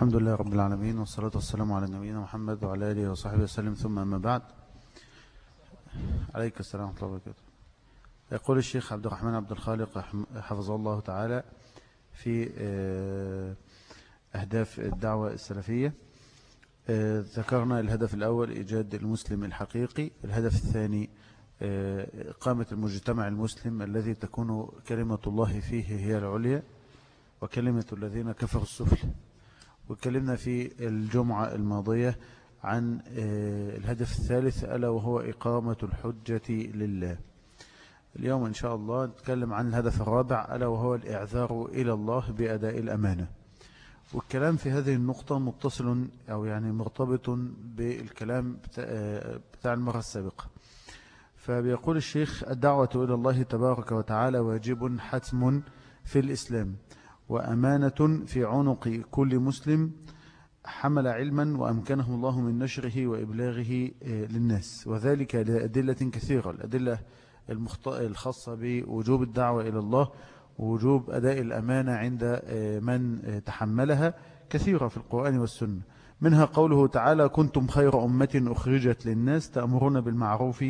الحمد لله رب العالمين والصلاة والسلام على نبينا محمد وعلى آله وصحبه وسلم. ثم أما بعد عليك السلام ورحمة الله وبركاته. يقول الشيخ عبد الرحمن عبد الخالق حفظه الله تعالى في آه، أهداف الدعوة السلفية. آه، ذكرنا الهدف الأول إيجاد المسلم الحقيقي الهدف الثاني آه، إقامة المجتمع المسلم الذي تكون كلمة الله فيه هي العليا وكلمة الذين كفروا السفل واتكلمنا في الجمعة الماضية عن الهدف الثالث ألا وهو إقامة الحجة لله. اليوم إن شاء الله نتكلم عن الهدف الرابع ألا وهو الإعذار إلى الله بأداء الأمانة. والكلام في هذه النقطة متصل أو يعني مرتبط بالكلام بتاع المرة السابقة. فبيقول الشيخ الدعوة إلى الله تبارك وتعالى واجب حتم في الإسلام. وأمانة في عنق كل مسلم حمل علما وأمكنه الله من نشره وإبلاغه للناس. وذلك لأدلة كثيرة الأدلة الخاصة بوجوب الدعوة إلى الله ووجوب أداء الأمانة عند من تحملها كثيرة في القرآن والسنة. منها قوله تعالى كنتم خير أمة أخرجت للناس تأمرون بالمعروف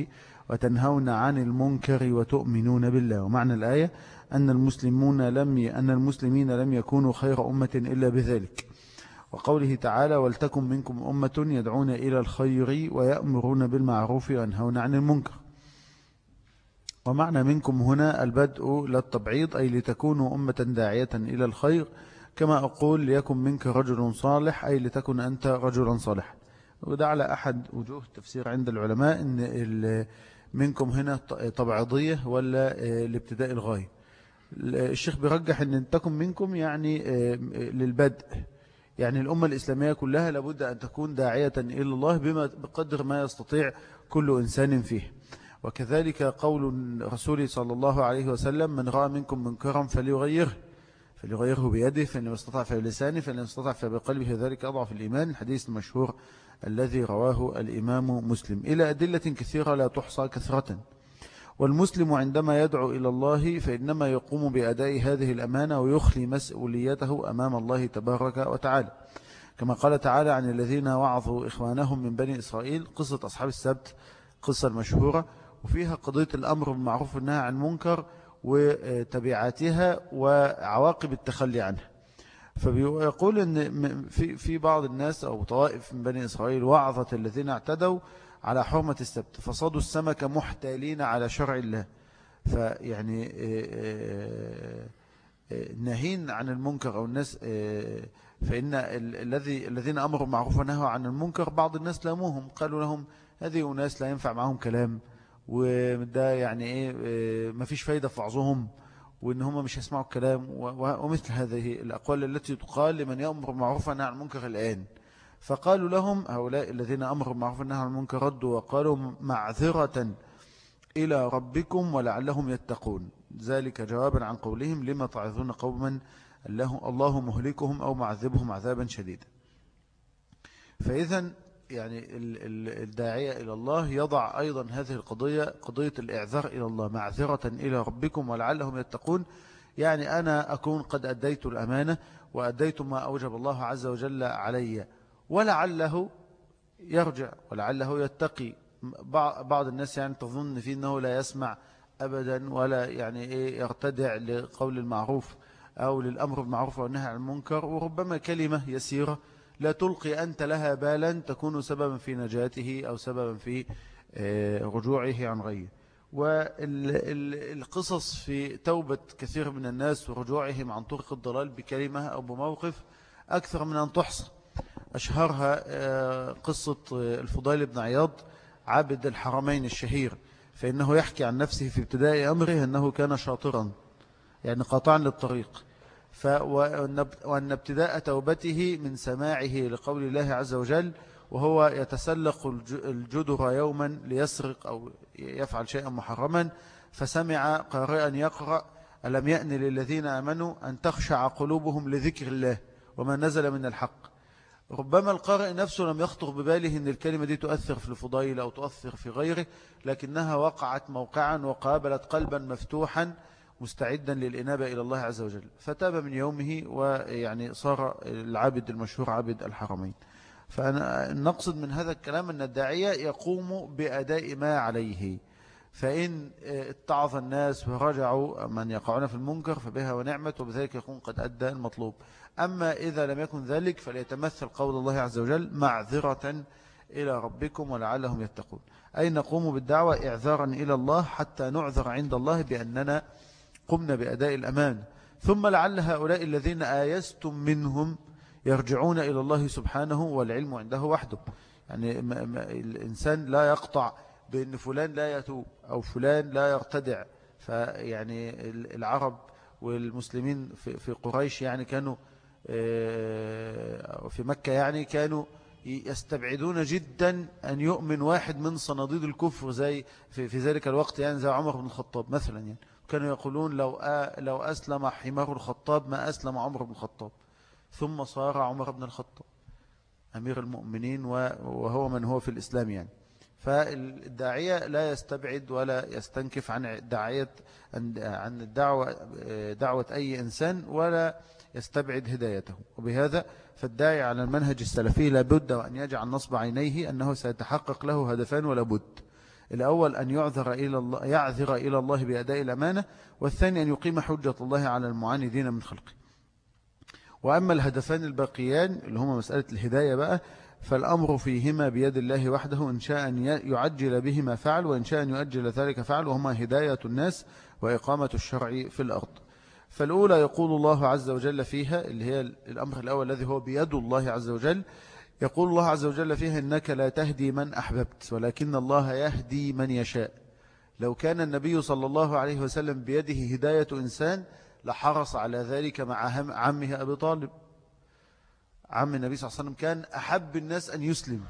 وتنهون عن المنكر وتؤمنون بالله. ومعنى الآية أن المسلمون لم ي... أن المسلمين لم يكونوا خير أمة إلا بذلك. وقوله تعالى ولتكن منكم أمة يدعون إلى الخير ويأمرون بالمعروف وينهون عن المنكر. ومعنى منكم هنا البدء للتبعيض أي لتكونوا أمة داعية إلى الخير. كما أقول ليكن منك رجل صالح أي لتكن أنت رجلا صالحا وده على أحد وجوه التفسير عند العلماء أن منكم هنا طبعضية ولا لابتداء الغاية. الشيخ بيرجح أن تكن منكم يعني للبدء. يعني الأمة الإسلامية كلها لابد أن تكون داعية إلى الله بما بقدر ما يستطيع كل إنسان فيه. وكذلك قول رسول صلى الله عليه وسلم من رأى منكم منكرا فليغيره. فليغيره بيده فإن لم يستطع فبلسانه فإن لم يستطع فبقلبه ذلك أضعف الإيمان. الحديث المشهور الذي رواه الإمام مسلم. إلى أدلة كثيرة لا تحصى كثرة. والمسلم عندما يدعو إلى الله فإنما يقوم بأداء هذه الأمانة ويخلي مسؤوليته أمام الله تبارك وتعالى. كما قال تعالى عن الذين وعظوا إخوانهم من بني إسرائيل قصة أصحاب السبت قصة المشهورة وفيها قضية الأمر بالمعروف والنهي عن المنكر وتبعاتها وعواقب التخلي عنها. فبيقول أن في بعض الناس أو طوائف من بني إسرائيل وعظت الذين اعتدوا على حرمة السبت فصادوا السمك محتالين على شرع الله. فيعني نهين عن المنكر أو الناس فإن الذي الذين أمروا معروف ونهوا عن المنكر بعض الناس لاموهم قالوا لهم هذه أناس لا ينفع معهم كلام وده يعني إيه ما فيش فايدة في وعظهم وإن هم مش هيسمعوا الكلام ومثل هذه الأقوال التي تقال لمن يأمر معروف ونهى عن المنكر الآن. فقالوا لهم هؤلاء الذين أمروا معروف عن المنكر ردوا وقالوا معذرة إلى ربكم ولعلهم يتقون. ذلك جوابا عن قولهم لما تعظون قوما الله مهلكهم أو معذبهم عذابا شديدا. فإذا يعني الداعية إلى الله يضع أيضا هذه القضية قضية الإعذار إلى الله معذرة إلى ربكم ولعلهم يتقون. يعني أنا أكون قد أديت الأمانة وأديت ما أوجب الله عز وجل علي. ولعله يرجع ولعله يتقي. بعض الناس يعني تظن فيه أنه لا يسمع أبدا ولا يعني إيه يرتدع لقول المعروف أو للأمر بالمعروف والنهي عن المنكر وربما كلمة يسيرة لا تلقي أنت لها بالا تكون سببا في نجاته أو سببا في رجوعه عن غيه. والقصص في توبة كثير من الناس ورجوعهم عن طرق الضلال بكلمة أو بموقف أكثر من أن تحصى. أشهرها قصة الفضيل بن عياض عابد الحرمين الشهير فإنه يحكي عن نفسه في ابتداء أمره أنه كان شاطرا يعني قاطعا للطريق. وأن ابتداء توبته من سماعه لقول الله عز وجل وهو يتسلق الجدر يوما ليسرق أو يفعل شيئا محرما فسمع قارئا يقرأ ألم يأن للذين أمنوا أن تخشع قلوبهم لذكر الله وما نزل من الحق؟ ربما القارئ نفسه لم يخطر بباله أن الكلمة دي تؤثر في الفضيل أو تؤثر في غيره لكنها وقعت موقعا وقابلت قلبا مفتوحا مستعدا للإنابة إلى الله عز وجل. فتاب من يومه ويعني صار العابد المشهور عابد الحرمين. فنقصد من هذا الكلام أن الداعية يقوم بأداء ما عليه. فإن اتعظ الناس ورجعوا من يقعون في المنكر فبها ونعمة وبذلك يكون قد أدى المطلوب. أما إذا لم يكن ذلك فليتمثل قول الله عز وجل معذرة إلى ربكم ولعلهم يتقون. أي نقوم بالدعوة إعذارا إلى الله حتى نعذر عند الله بأننا قمنا بأداء الأمان. ثم لعل هؤلاء الذين آيستم منهم يرجعون إلى الله سبحانه والعلم عنده وحده. يعني الإنسان لا يقطع بأن فلان لا يتوب أو فلان لا يرتدع. فيعني العرب والمسلمين في قريش يعني كانوا في مكة يعني كانوا يستبعدون جدا أن يؤمن واحد من صناديد الكفر زي في, في ذلك الوقت يعني زي عمر بن الخطاب مثلا يعني. كانوا يقولون لو لو أسلم حمار الخطاب ما أسلم عمر بن الخطاب. ثم صار عمر بن الخطاب أمير المؤمنين وهو من هو في الإسلام يعني. فالداعية لا يستبعد ولا يستنكف عن داعية عن الدعوة دعوة أي إنسان ولا يستبعد هدايته. وبهذا فالداعي على المنهج السلفي لابد أن يجعل نصب عينيه أنه سيتحقق له هدفان ولا بد. الأول أن يعذر إلى الله يعذر إلى الله بأداء الأمانة والثاني أن يقيم حجة الله على المعاندين من خلقه. وأما الهدفان الباقيان اللي هما مسألة الهداية بقى فالأمر فيهما بيد الله وحده إن شاء أن يعجل بهما فعل وإن شاء أن يؤجل ذلك فعل وهما هداية الناس وإقامة الشرع في الأرض. فالأولى يقول الله عز وجل فيها اللي هي الأمر الأول الذي هو بيد الله عز وجل يقول الله عز وجل فيها إنك لا تهدي من أحببت ولكن الله يهدي من يشاء. لو كان النبي صلى الله عليه وسلم بيده هداية إنسان لحرص على ذلك مع عمه أبي طالب. عم النبي صلى الله عليه وسلم كان أحب الناس أن يسلم.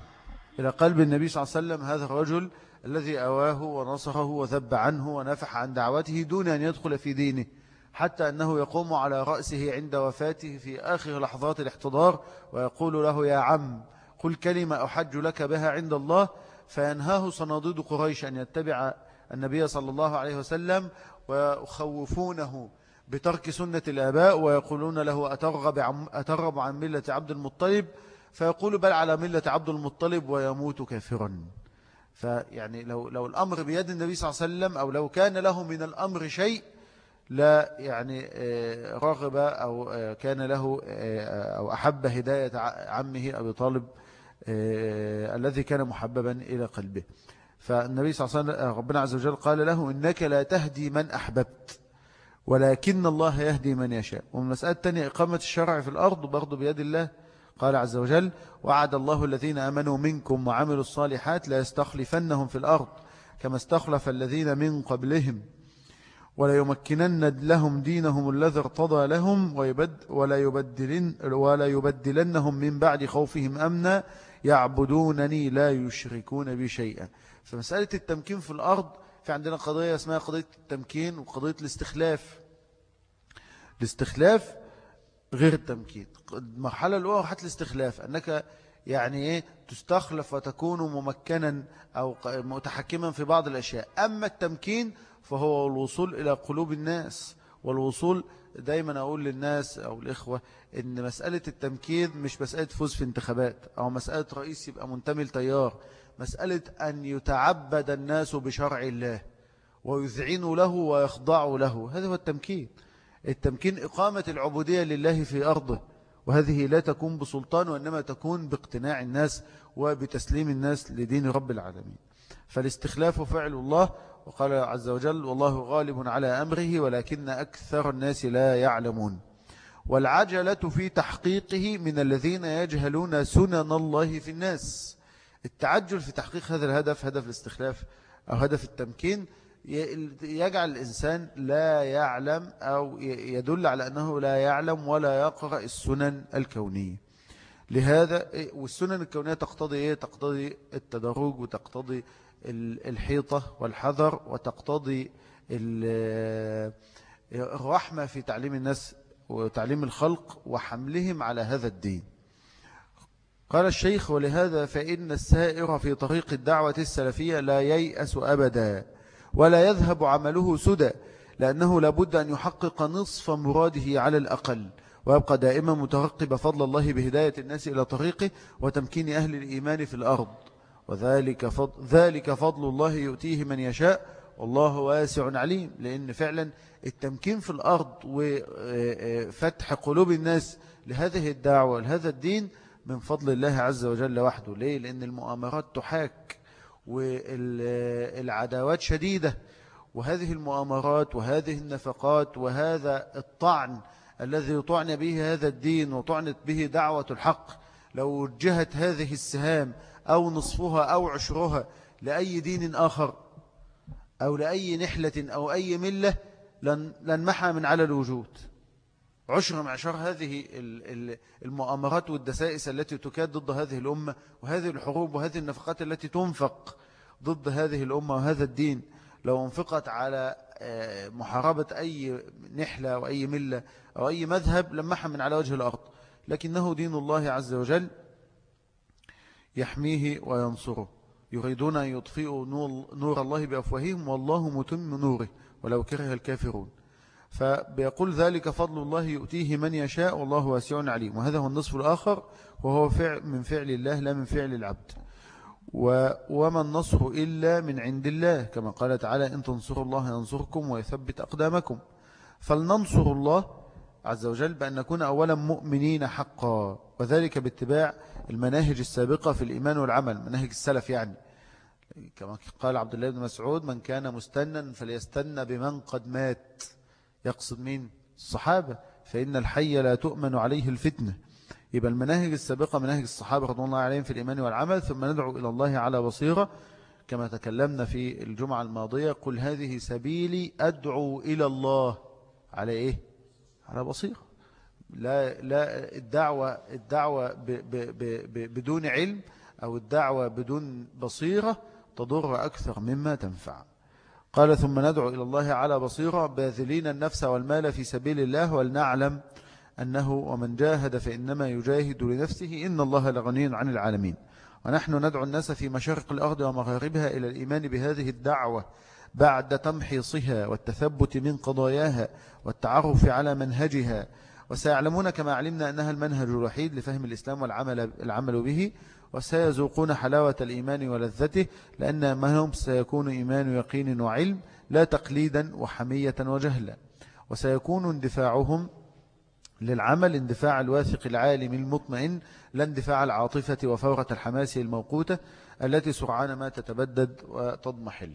إلى قلب النبي صلى الله عليه وسلم هذا الرجل الذي أواه ونصره وذب عنه ونفح عن دعوته دون أن يدخل في دينه. حتى أنه يقوم على رأسه عند وفاته في آخر لحظات الاحتضار ويقول له يا عم قل كلمة أحج لك بها عند الله فينهاه صناديد قريش أن يتبع النبي صلى الله عليه وسلم ويخوفونه بترك سنة الآباء ويقولون له أترغب عن, أترغب عن ملة عبد المطلب؟ فيقول بل على ملة عبد المطلب ويموت كافرا. فيعني لو, لو الأمر بيد النبي صلى الله عليه وسلم أو لو كان له من الأمر شيء لا يعني آه، رغب أو آه، كان له آه، أو أحب هداية عمه أبي طالب الذي كان محببا إلى قلبه. فالنبي صلى الله عليه وسلم ربنا عز وجل قال له إنك لا تهدي من أحببت ولكن الله يهدي من يشاء. ومن مسألة تانية إقامة الشرع في الأرض برضو بيد الله قال عز وجل وعد الله الذين أمنوا منكم وعملوا الصالحات لا يستخلفنهم في الأرض كما استخلف الذين من قبلهم. ولا يمكنن لهم دينهم الذي ارتضى لهم ويبد ولا, يبدلن ولا يبدلنهم من بعد خوفهم أمنا. يعبدونني لا يشركون بي شيئا. فمسألة التمكين في الأرض في عندنا قضية اسمها قضية التمكين وقضية الاستخلاف. الاستخلاف غير التمكين. المرحلة الأولى حتى الاستخلاف أنك يعني إيه تستخلف وتكون ممكنا أو متحكما في بعض الأشياء. أما التمكين فهو الوصول إلى قلوب الناس. والوصول دايما أقول للناس أو الإخوة إن مسألة التمكين مش مسألة فوز في انتخابات أو مسألة رئيس يبقى منتمي لتيار مسألة أن يتعبد الناس بشرع الله ويذعنوا له ويخضعوا له. هذا هو التمكين. التمكين إقامة العبودية لله في أرضه. وهذه لا تكون بسلطان وإنما تكون باقتناع الناس وبتسليم الناس لدين رب العالمين. فالاستخلاف فعل الله وقال عز وجل والله غالب على أمره ولكن أكثر الناس لا يعلمون. والعجلة في تحقيقه من الذين يجهلون سنن الله في الناس. التعجل في تحقيق هذا الهدف هدف الاستخلاف أو هدف التمكين يجعل الإنسان لا يعلم أو يدل على أنه لا يعلم ولا يقرأ السنن الكونية. لهذا والسنن الكونية تقتضي إيه؟ تقتضي التدرج وتقتضي الحيطة والحذر وتقتضي الرحمة في تعليم الناس وتعليم الخلق وحملهم على هذا الدين. قال الشيخ ولهذا فإن السائر في طريق الدعوة السلفية لا ييأس أبدا ولا يذهب عمله سدى لأنه لابد أن يحقق نصف مراده على الأقل ويبقى دائما مترقب فضل الله بهداية الناس إلى طريقه وتمكين أهل الإيمان في الأرض. وذلك فضل, ذلك فضل الله يؤتيه من يشاء والله واسع عليم. لأن فعلا التمكين في الأرض وفتح قلوب الناس لهذه الدعوة لهذا الدين من فضل الله عز وجل وحده. ليه؟ لأن المؤامرات تحاك والعداوات شديدة. وهذه المؤامرات وهذه النفقات وهذا الطعن الذي يطعن به هذا الدين وطعنت به دعوة الحق لو وجهت هذه السهام أو نصفها أو عشرها لأي دين آخر أو لأي نحلة أو أي ملة لن, لن محى من على الوجود. عشر معشر هذه المؤامرات والدسائس التي تكاد ضد هذه الأمة وهذه الحروب وهذه النفقات التي تنفق ضد هذه الأمة وهذا الدين. لو انفقت على آه، محاربة أي نحلة أو أي ملة أو أي مذهب لمحى من على وجه الأرض. لكنه دين الله عز وجل. يحميه وينصره. يريدون أن يطفئوا نور الله بأفواههم والله متم نوره ولو كره الكافرون. فبيقول ذلك فضل الله يؤتيه من يشاء والله واسع عليم. وهذا هو النصف الآخر وهو فعل من فعل الله لا من فعل العبد. وما النصر إلا من عند الله كما قال تعالى إن تنصروا الله ينصركم ويثبت أقدامكم. فلننصر الله عز وجل بأن نكون أولا مؤمنين حقا وذلك باتباع المناهج السابقة في الإيمان والعمل مناهج السلف يعني. كما قال عبد الله بن مسعود من كان مستنا فليستنى بمن قد مات. يقصد مين؟ الصحابة. فإن الحي لا تؤمن عليه الفتنة. يبقى المناهج السابقة مناهج الصحابة رضي الله عليهم في الإيمان والعمل ثم ندعو إلى الله على بصيرة. كما تكلمنا في الجمعة الماضية قل هذه سبيلي أدعو إلى الله. على إيه؟ على بصيرة لا, لا الدعوة, الدعوة ب ب ب بدون علم أو الدعوة بدون بصيرة تضر أكثر مما تنفع. قال ثم ندعو إلى الله على بصيرة باذلين النفس والمال في سبيل الله ولنعلم أنه ومن جاهد فإنما يجاهد لنفسه إن الله لغني عن العالمين. ونحن ندعو الناس في مشارق الأرض ومغاربها إلى الإيمان بهذه الدعوة بعد تمحيصها والتثبت من قضاياها والتعرف على منهجها. وسيعلمون كما علمنا أنها المنهج الوحيد لفهم الإسلام والعمل العمل به. وسيذوقون حلاوة الإيمان ولذته لأن ما هم سيكون إيمان يقين وعلم لا تقليدا وحمية وجهلا. وسيكون اندفاعهم للعمل اندفاع الواثق العالم المطمئن لا اندفاع العاطفة وفورة الحماس الموقوتة التي سرعان ما تتبدد وتضمحل.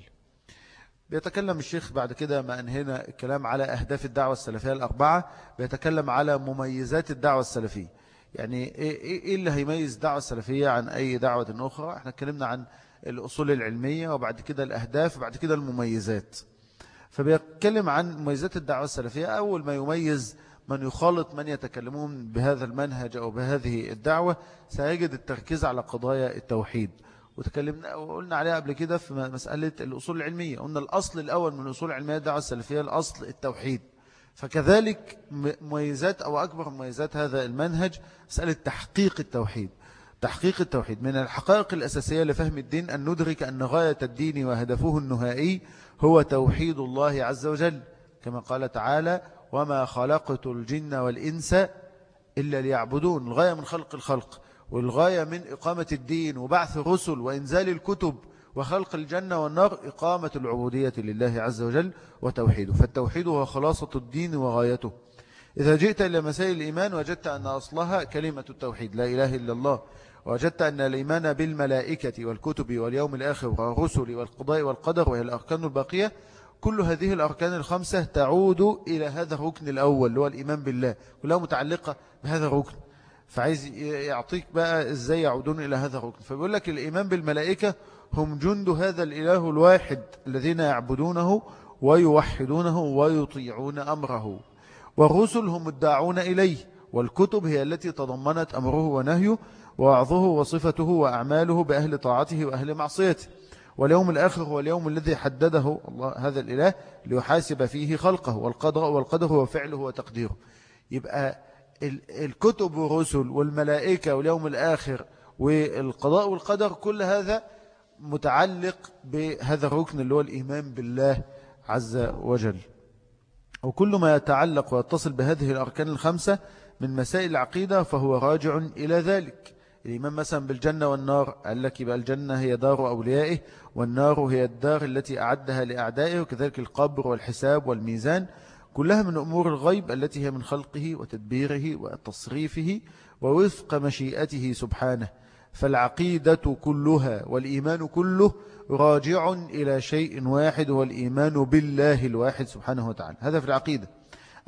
بيتكلم الشيخ بعد كده ما أنهينا الكلام على أهداف الدعوة السلفية الأربعة بيتكلم على مميزات الدعوة السلفية. يعني إيه, إيه-, إيه اللي هيميز الدعوة السلفية عن أي دعوة أخرى؟ إحنا اتكلمنا عن الأصول العلمية وبعد كده الأهداف وبعد كده المميزات. فبيتكلم عن مميزات الدعوة السلفية. أول ما يميز من يخالط من يتكلمون بهذا المنهج أو بهذه الدعوة سيجد التركيز على قضايا التوحيد. وتكلمنا وقلنا عليها قبل كده في مسألة الأصول العلمية. قلنا الأصل الأول من الأصول العلمية الدعوة السلفية الأصل التوحيد. فكذلك مميزات أو أكبر مميزات هذا المنهج مسألة تحقيق التوحيد. تحقيق التوحيد من الحقائق الأساسية لفهم الدين أن ندرك أن غاية الدين وهدفه النهائي هو توحيد الله عز وجل كما قال تعالى وما خلقت الجن والإنس إلا ليعبدون. الغاية من خلق الخلق. والغاية من إقامة الدين وبعث الرسل وإنزال الكتب وخلق الجنة والنار إقامة العبودية لله عز وجل وتوحيده. فالتوحيد هو خلاصة الدين وغايته. إذا جئت إلى مسائل الإيمان وجدت أن أصلها كلمة التوحيد لا إله إلا الله. وجدت أن الإيمان بالملائكة والكتب واليوم الآخر والرسل والقضاء والقدر وهي الأركان الباقية كل هذه الأركان الخمسة تعود إلى هذا الركن الأول اللي هو الإيمان بالله كلها متعلقة بهذا الركن. فعايز يعطيك بقى إزاي يعودون إلى هذا الركن. فبيقول لك الإيمان بالملائكة هم جند هذا الإله الواحد الذين يعبدونه ويوحدونه ويطيعون أمره. والرسل هم الداعون إليه والكتب هي التي تضمنت أمره ونهيه وعظه وصفته وأعماله بأهل طاعته وأهل معصيته. واليوم الآخر هو اليوم الذي حدده الله هذا الإله ليحاسب فيه خلقه والقدر, والقدر هو فعله وتقديره. يبقى الكتب والرسل والملائكة واليوم الآخر والقضاء والقدر كل هذا متعلق بهذا الركن اللي هو الإيمان بالله عز وجل. وكل ما يتعلق ويتصل بهذه الأركان الخمسة من مسائل العقيدة فهو راجع إلى ذلك. الإيمان مثلا بالجنة والنار قال لك يبقى الجنة هي دار أوليائه والنار هي الدار التي أعدها لأعدائه وكذلك القبر والحساب والميزان. كلها من أمور الغيب التي هي من خلقه وتدبيره وتصريفه ووفق مشيئته سبحانه. فالعقيدة كلها والإيمان كله راجع إلى شيء واحد هو الإيمان بالله الواحد سبحانه وتعالى. هذا في العقيدة.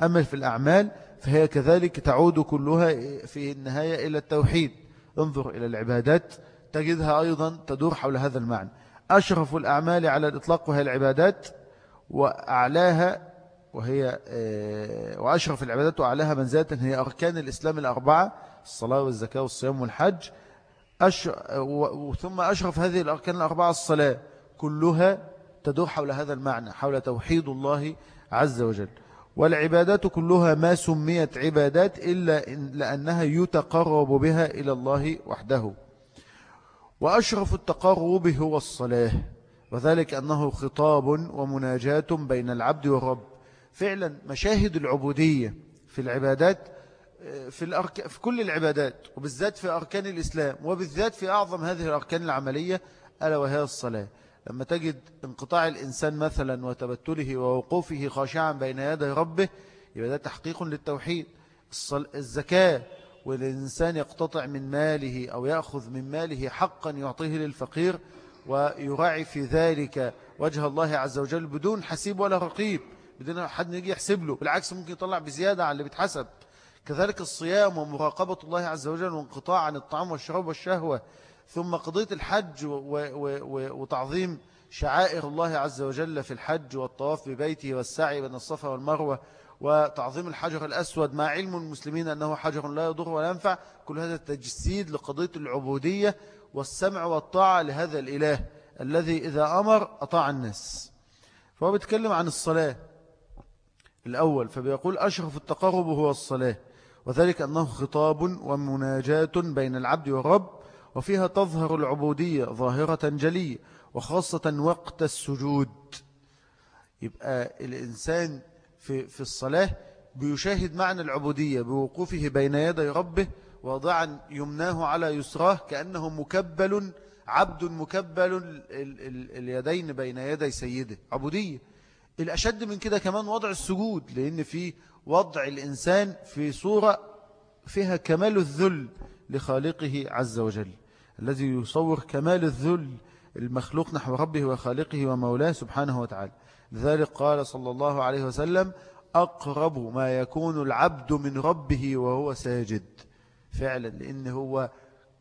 أما في الأعمال فهي كذلك تعود كلها في النهاية إلى التوحيد. انظر إلى العبادات تجدها أيضا تدور حول هذا المعنى. أشرف الأعمال على الإطلاق وهي العبادات وأعلاها وهي آه، وأشرف العبادات وأعلاها منزلة هي أركان الإسلام الأربعة الصلاة والزكاة والصيام والحج. أش... ثم أشرف هذه الأركان الأربعة الصلاة. كلها تدور حول هذا المعنى حول توحيد الله عز وجل. والعبادات كلها ما سميت عبادات إلا لأنها يتقرب بها إلى الله وحده. وأشرف التقرب هو الصلاة. وذلك أنه خطاب ومناجاة بين العبد والرب. فعلا مشاهد العبودية في العبادات في, الأرك... في كل العبادات وبالذات في أركان الإسلام وبالذات في أعظم هذه الأركان العملية ألا وهي الصلاة. لما تجد انقطاع الإنسان مثلا وتبتله ووقوفه خاشعا بين يدي ربه يبقى ده تحقيق للتوحيد. الزكاة والإنسان يقتطع من ماله أو يأخذ من ماله حقا يعطيه للفقير ويراعي في ذلك وجه الله عز وجل بدون حسيب ولا رقيب. بدون حد يجي يحسب له بالعكس ممكن يطلع بزيادة على اللي بيتحسب. كذلك الصيام ومراقبة الله عز وجل وانقطاع عن الطعام والشراب والشهوة ثم قضية الحج وتعظيم شعائر الله عز وجل في الحج والطواف ببيته والسعي بين الصفا والمروة وتعظيم الحجر الأسود. مع علم المسلمين أنه حجر لا يضر ولا ينفع كل هذا تجسيد لقضية العبودية والسمع والطاعة لهذا الإله الذي إذا أمر أطاع الناس. فهو بيتكلم عن الصلاة. الأول فبيقول أشرف التقرب هو الصلاة وذلك أنه خطاب ومناجاة بين العبد والرب وفيها تظهر العبودية ظاهرة جلية وخاصة وقت السجود. يبقى الإنسان في, في الصلاة بيشاهد معنى العبودية بوقوفه بين يدي ربه واضعا يمناه على يسراه كأنه مكبل عبد مكبل اليدين بين يدي سيده. عبودية. الأشد من كده كمان وضع السجود لأن في وضع الإنسان في صورة فيها كمال الذل لخالقه عز وجل. الذي يصور كمال الذل المخلوق نحو ربه وخالقه ومولاه سبحانه وتعالى. لذلك قال صلى الله عليه وسلم أقرب ما يكون العبد من ربه وهو ساجد. فعلا لأن هو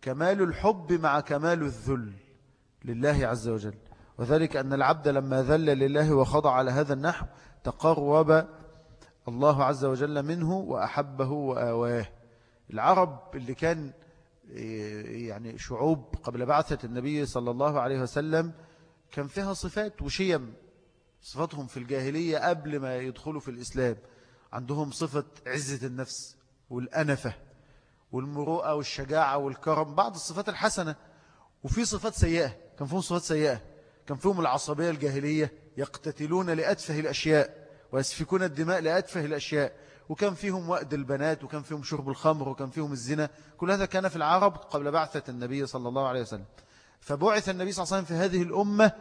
كمال الحب مع كمال الذل لله عز وجل. وذلك أن العبد لما ذل لله وخضع على هذا النحو تقرب الله عز وجل منه وأحبه وآواه. العرب اللي كان يعني شعوب قبل بعثة النبي صلى الله عليه وسلم كان فيها صفات وشيم صفاتهم في الجاهلية قبل ما يدخلوا في الإسلام. عندهم صفة عزة النفس والأنفة والمروءة والشجاعة والكرم بعض الصفات الحسنة وفي صفات سيئة كان فيهم صفات سيئة. كان فيهم العصبية الجاهلية يقتتلون لأتفه الأشياء ويسفكون الدماء لأتفه الأشياء وكان فيهم وقد البنات وكان فيهم شرب الخمر وكان فيهم الزنا كل هذا كان في العرب قبل بعثة النبي صلى الله عليه وسلم. فبعث النبي صلى الله عليه وسلم في هذه الأمة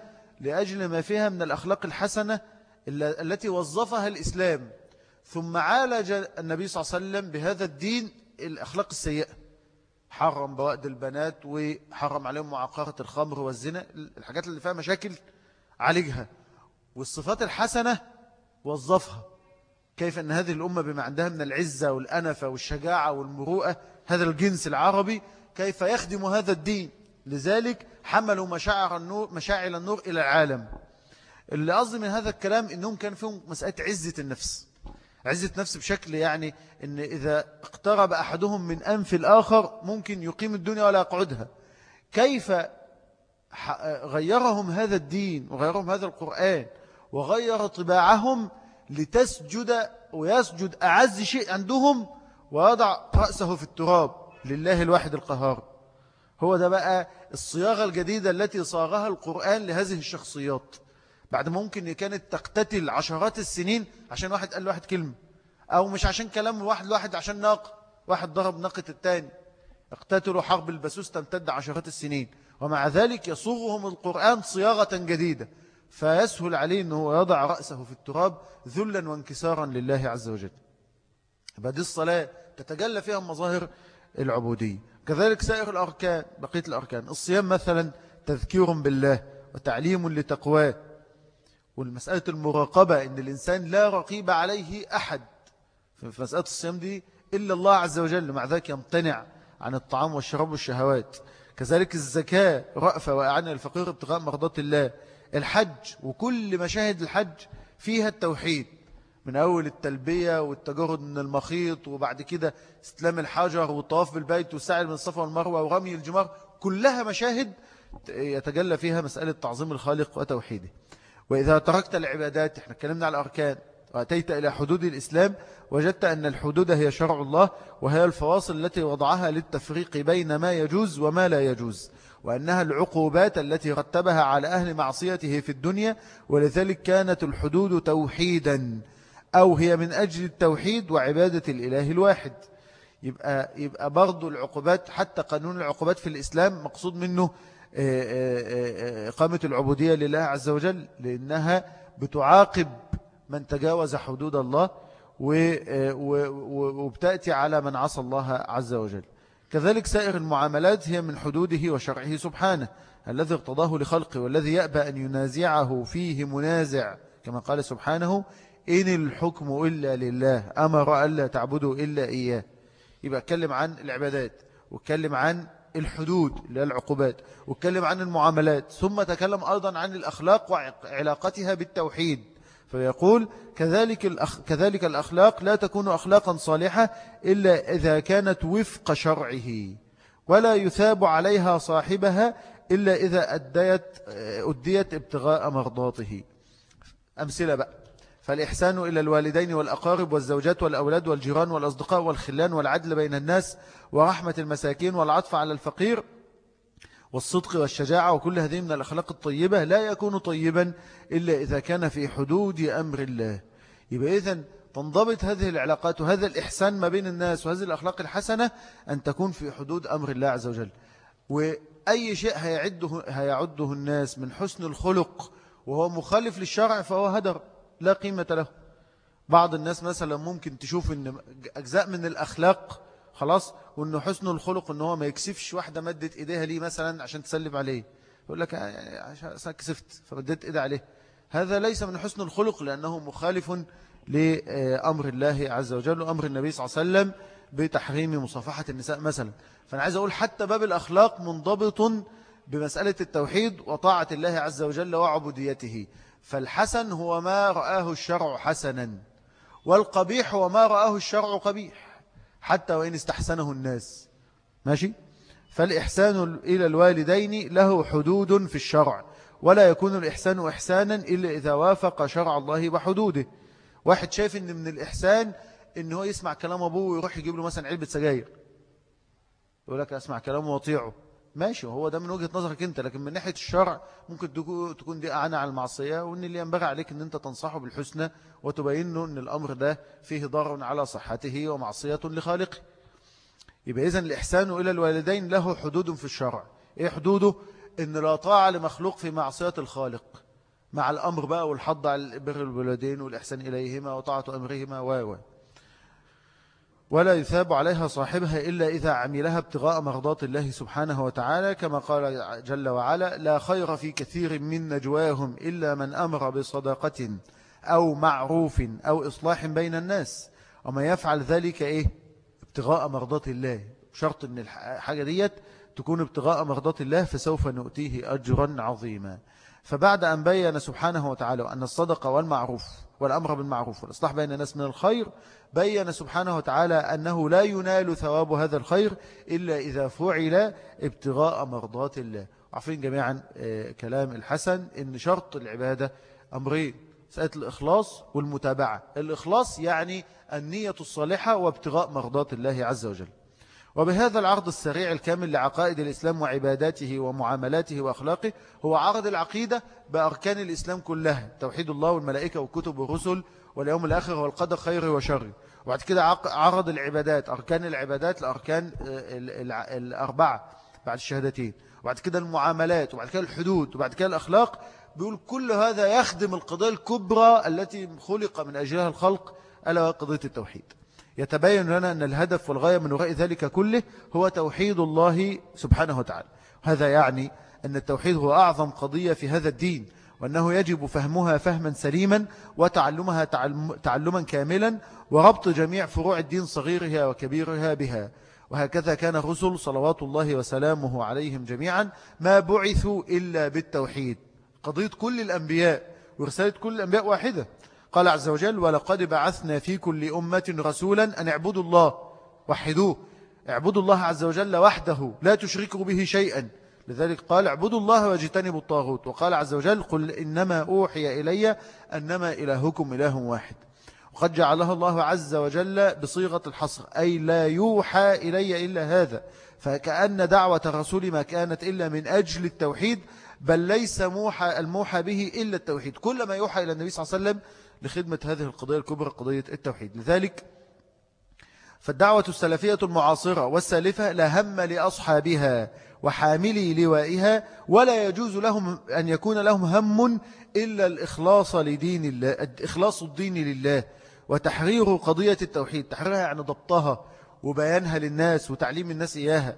لأجل ما فيها من الأخلاق الحسنة التي وظفها الإسلام. ثم عالج النبي صلى الله عليه وسلم بهذا الدين الأخلاق السيئة. حرم بوأد البنات وحرم عليهم معاقرة الخمر والزنا الحاجات اللي فيها مشاكل عالجها والصفات الحسنة وظفها. كيف أن هذه الأمة بما عندها من العزة والأنفة والشجاعة والمروءة هذا الجنس العربي كيف يخدم هذا الدين؟ لذلك حملوا مشاعر النور مشاعر النور إلى العالم. اللي قصدي من هذا الكلام إنهم كان فيهم مسألة عزة النفس. عزة نفس بشكل يعني إن إذا اقترب أحدهم من أنف الآخر ممكن يقيم الدنيا ولا يقعدها. كيف غيرهم هذا الدين وغيرهم هذا القرآن وغير طباعهم لتسجد ويسجد أعز شيء عندهم ويضع رأسه في التراب لله الواحد القهار. هو ده بقى الصياغة الجديدة التي صاغها القرآن لهذه الشخصيات. بعد ممكن كانت تقتتل عشرات السنين عشان واحد قال واحد كلمة. أو مش عشان كلام واحد لواحد عشان ناقة واحد ضرب ناقة التاني. اقتتلوا حرب البسوس تمتد عشرات السنين. ومع ذلك يصوغهم القرآن صياغة جديدة. فيسهل عليه أنه يضع رأسه في التراب ذلا وانكسارا لله عز وجل. بعد الصلاة تتجلى فيها مظاهر العبودية. كذلك سائر الأركان بقية الأركان. الصيام مثلا تذكير بالله وتعليم لتقواه. والمسألة المراقبة إن الإنسان لا رقيب عليه أحد. في مسألة الصيام دي إلا الله عز وجل مع ذلك يمتنع عن الطعام والشراب والشهوات. كذلك الزكاة رأفة وإعانة الفقير ابتغاء مرضات الله. الحج وكل مشاهد الحج فيها التوحيد. من أول التلبية والتجرد من المخيط وبعد كده استلام الحجر والطواف بالبيت والسعي من الصفا والمروة ورمي الجمار كلها مشاهد يتجلى فيها مسألة تعظيم الخالق وتوحيده. وإذا تركت العبادات إحنا اتكلمنا على الأركان وأتيت إلى حدود الإسلام وجدت أن الحدود هي شرع الله وهي الفواصل التي وضعها للتفريق بين ما يجوز وما لا يجوز وأنها العقوبات التي رتبها على أهل معصيته في الدنيا ولذلك كانت الحدود توحيدا أو هي من أجل التوحيد وعبادة الإله الواحد. يبقى, يبقى برضو العقوبات حتى قانون العقوبات في الإسلام مقصود منه إقامة العبودية لله عز وجل لأنها بتعاقب من تجاوز حدود الله وبتأتي على من عصى الله عز وجل. كذلك سائر المعاملات هي من حدوده وشرعه سبحانه الذي اقتضاه لخلقه والذي يأبى أن ينازعه فيه منازع كما قال سبحانه إن الحكم إلا لله أمر ألا تعبدوا إلا إياه. يبقى أتكلم عن العبادات وأتكلم عن الحدود اللي هي العقوبات واتكلم عن المعاملات ثم تكلم أيضا عن الأخلاق وعلاقتها بالتوحيد. فيقول كذلك, الأخ كذلك الأخلاق لا تكون أخلاقا صالحة إلا إذا كانت وفق شرعه ولا يثاب عليها صاحبها إلا إذا أديت, أديت ابتغاء مرضاته. أمثلة بقى. فالإحسان إلى الوالدين والأقارب والزوجات والأولاد والجيران والأصدقاء والخلان والعدل بين الناس ورحمة المساكين والعطف على الفقير والصدق والشجاعة وكل هذه من الأخلاق الطيبة لا يكون طيبا إلا إذا كان في حدود أمر الله. يبقى إذن تنضبط هذه العلاقات وهذا الإحسان ما بين الناس وهذه الأخلاق الحسنة أن تكون في حدود أمر الله عز وجل. وأي شيء هيعده, هيعده الناس من حسن الخلق وهو مخالف للشرع فهو هدر. لا قيمة له. بعض الناس مثلا ممكن تشوف أن أجزاء من الأخلاق خلاص وأنه حسن الخلق أنه ما يكسفش واحدة مدت إيديها ليه مثلا عشان تسلم عليه. يقول لك يعني عشان كسفت فمدت إيدي عليه. هذا ليس من حسن الخلق لأنه مخالف لأمر الله عز وجل وأمر النبي صلى الله عليه وسلم بتحريم مصافحة النساء مثلا. فأنا عايز أقول حتى باب الأخلاق منضبط بمسألة التوحيد وطاعة الله عز وجل وعبوديته. فالحسن هو ما رآه الشرع حسنا والقبيح هو ما رآه الشرع قبيح حتى وإن استحسنه الناس. ماشي؟ فالإحسان إلى الوالدين له حدود في الشرع ولا يكون الإحسان إحسانا إلا إذا وافق شرع الله وحدوده. واحد شايف إن من الإحسان إن هو يسمع كلام أبوه ويروح يجيب له مثلا علبة سجاير. يقول لك أسمع كلامه وطيعه ماشي هو ده من وجهة نظرك أنت لكن من ناحية الشرع ممكن تكون دي أعانة على المعصية وأن اللي ينبغي عليك أن أنت تنصحه بالحسنى وتبين له أن الأمر ده فيه ضرر على صحته ومعصية لخالقه. يبقى إذن الإحسان إلى الوالدين له حدود في الشرع. إيه حدوده؟ إن لا طاعة لمخلوق في معصية الخالق. مع الأمر بقى والحض على بر الوالدين والإحسان إليهما وطاعة أمرهما و. ولا يثاب عليها صاحبها إلا إذا عملها ابتغاء مرضات الله سبحانه وتعالى كما قال جل وعلا لا خير في كثير من نجواهم إلا من أمر بصدقة أو معروف أو إصلاح بين الناس. وما يفعل ذلك إيه؟ ابتغاء مرضات الله. شرط أن الحاجة ديت تكون ابتغاء مرضات الله فسوف نؤتيه أجرا عظيما. فبعد أن بين سبحانه وتعالى أن الصدقة والمعروف والأمر بالمعروف والإصلاح بين الناس من الخير بين سبحانه وتعالى أنه لا ينال ثواب هذا الخير إلا إذا فعل ابتغاء مرضات الله. عارفين جميعا آه، كلام الحسن إن شرط العبادة أمرين سألة الإخلاص والمتابعة. الإخلاص يعني النية الصالحة وابتغاء مرضات الله عز وجل. وبهذا العرض السريع الكامل لعقائد الإسلام وعباداته ومعاملاته وأخلاقه هو عرض العقيدة بأركان الإسلام كلها توحيد الله والملائكة والكتب والرسل واليوم الآخر والقدر خير وشر. وبعد كده عرض العبادات أركان العبادات لأركان آه، الأربعة بعد الشهادتين. وبعد كده المعاملات وبعد كده الحدود وبعد كده الأخلاق. بيقول كل هذا يخدم القضايا الكبرى التي خلق من أجلها الخلق ألا قضية التوحيد. يتبين لنا أن الهدف والغاية من وراء ذلك كله هو توحيد الله سبحانه وتعالى. هذا يعني أن التوحيد هو أعظم قضية في هذا الدين وأنه يجب فهمها فهما سليما وتعلمها تعلما كاملا وربط جميع فروع الدين صغيرها وكبيرها بها. وهكذا كان الرسل صلوات الله وسلامه عليهم جميعا ما بعثوا إلا بالتوحيد. قضية كل الأنبياء ورسالة كل الأنبياء واحدة. قال عز وجل ولقد بعثنا في كل أمة رسولا أن اعبدوا الله وحدوه. اعبدوا الله عز وجل وحده لا تشركوا به شيئا. لذلك قال اعبدوا الله واجتنبوا الطاغوت. وقال عز وجل قل إنما أوحي إلي أنما إلهكم إله واحد. وقد جعلها الله عز وجل بصيغة الحصر أي لا يوحى إلي إلا هذا فكأن دعوة الرسول ما كانت إلا من أجل التوحيد بل ليس موحى الموحى به إلا التوحيد. كل ما يوحى إلى النبي صلى الله عليه وسلم لخدمة هذه القضية الكبرى قضية التوحيد. لذلك فالدعوة السلفية المعاصرة والسالفة لا هم لأصحابها وحاملي لوائها ولا يجوز لهم أن يكون لهم هم إلا الإخلاص لدين الله إخلاص الدين لله وتحرير قضية التوحيد. تحريرها يعني ضبطها وبيانها للناس وتعليم الناس إياها.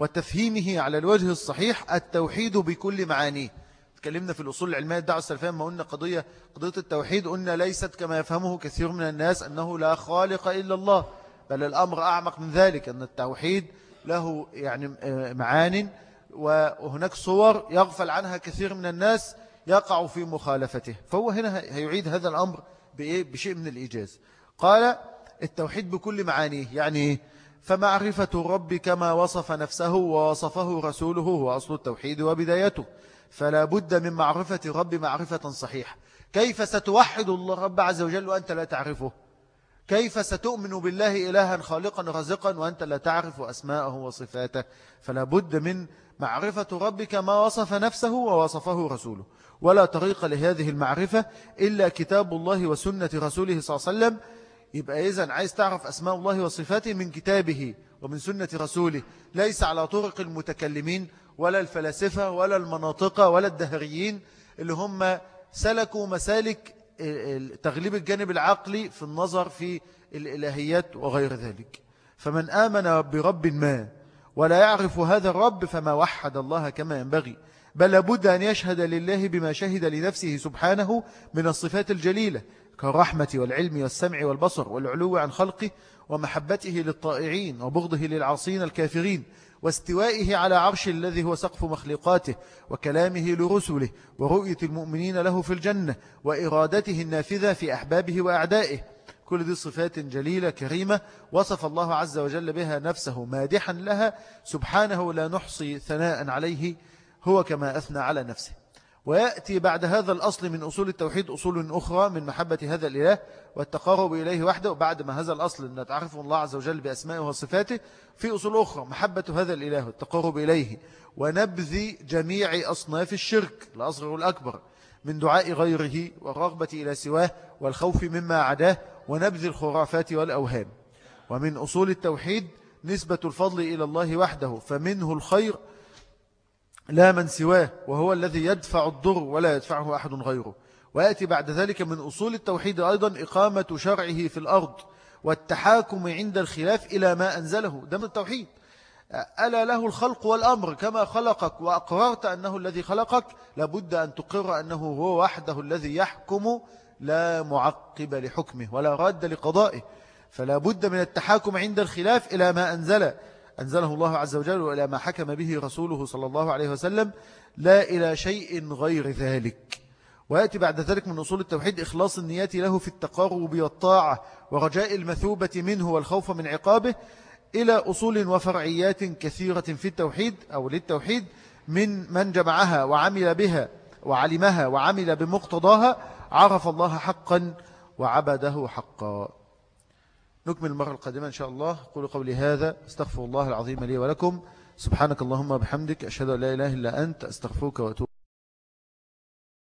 وتفهيمه على الوجه الصحيح التوحيد بكل معانيه. تكلمنا في الأصول العلمية الدعوة السلفية ما قلنا قضية قضية التوحيد قلنا ليست كما يفهمه كثير من الناس أنه لا خالق إلا الله بل الأمر أعمق من ذلك أن التوحيد له يعني آه، معان وهناك صور يغفل عنها كثير من الناس يقع في مخالفته. فهو هنا هيعيد هذا الأمر بإيه؟ بشيء من الإيجاز. قال التوحيد بكل معانيه يعني فمعرفة الرب كما وصف نفسه ووصفه رسوله هو أصل التوحيد وبدايته. فلا بد من معرفة الرب معرفة صحيحة. كيف ستوحد الله رب عز وجل وأنت لا تعرفه؟ كيف ستؤمن بالله إلها خالقا رزقا وأنت لا تعرف أسماءه وصفاته؟ فلا بد من معرفة ربك ما وصف نفسه ووصفه رسوله. ولا طريق لهذه المعرفة إلا كتاب الله وسنة رسوله صلى الله عليه وسلم. يبقى إذن عايز تعرف أسماء الله وصفاته من كتابه ومن سنة رسوله. ليس على طرق المتكلمين ولا الفلاسفة ولا المناطق ولا الدهريين اللي هم سلكوا مسالك تغليب الجانب العقلي في النظر في الإلهيات وغير ذلك. فمن آمن برب ما ولا يعرف هذا الرب فما وحد الله كما ينبغي. بل لابد أن يشهد لله بما شهد لنفسه سبحانه من الصفات الجليلة. كالرحمة والعلم والسمع والبصر والعلو عن خلقه ومحبته للطائعين وبغضه للعاصين الكافرين واستوائه على عرش الذي هو سقف مخلوقاته وكلامه لرسله ورؤية المؤمنين له في الجنة وإرادته النافذة في أحبابه وأعدائه. كل دي صفات جليلة كريمة وصف الله عز وجل بها نفسه مادحا لها سبحانه لا نحصي ثناء عليه هو كما أثنى على نفسه. ويأتي بعد هذا الأصل من أصول التوحيد أصول أخرى من محبة هذا الإله والتقرب إليه وحده وبعد ما هذا الأصل أن نتعرف الله عز وجل بأسمائه وصفاته في أصول أخرى محبة هذا الإله والتقرب إليه ونبذ جميع أصناف الشرك الأصغر والأكبر من دعاء غيره والرغبة إلى سواه والخوف مما عداه ونبذ الخرافات والأوهام. ومن أصول التوحيد نسبة الفضل إلى الله وحده فمنه الخير لا من سواه وهو الذي يدفع الضر ولا يدفعه أحد غيره. ويأتي بعد ذلك من أصول التوحيد أيضا إقامة شرعه في الأرض والتحاكم عند الخلاف إلى ما أنزله. ده من التوحيد. ألا له الخلق والأمر كما خلقك وأقررت أنه الذي خلقك لابد أن تقر أنه هو وحده الذي يحكم لا معقب لحكمه ولا راد لقضائه. فلا بد من التحاكم عند الخلاف إلى ما أنزل. أنزله الله عز وجل وإلى ما حكم به رسوله صلى الله عليه وسلم لا إلى شيء غير ذلك. ويأتي بعد ذلك من أصول التوحيد إخلاص النية له في التقارب والطاعة ورجاء المثوبة منه والخوف من عقابه إلى أصول وفرعيات كثيرة في التوحيد أو للتوحيد من من جمعها وعمل بها وعلمها وعمل بمقتضاها عرف الله حقا وعبده حقا. نكمل المرة القادمة إن شاء الله. قولوا قولي هذا أستغفر الله العظيم لي ولكم. سبحانك اللهم بحمدك أشهد أن لا إله إلا أنت أستغفرك وأتوب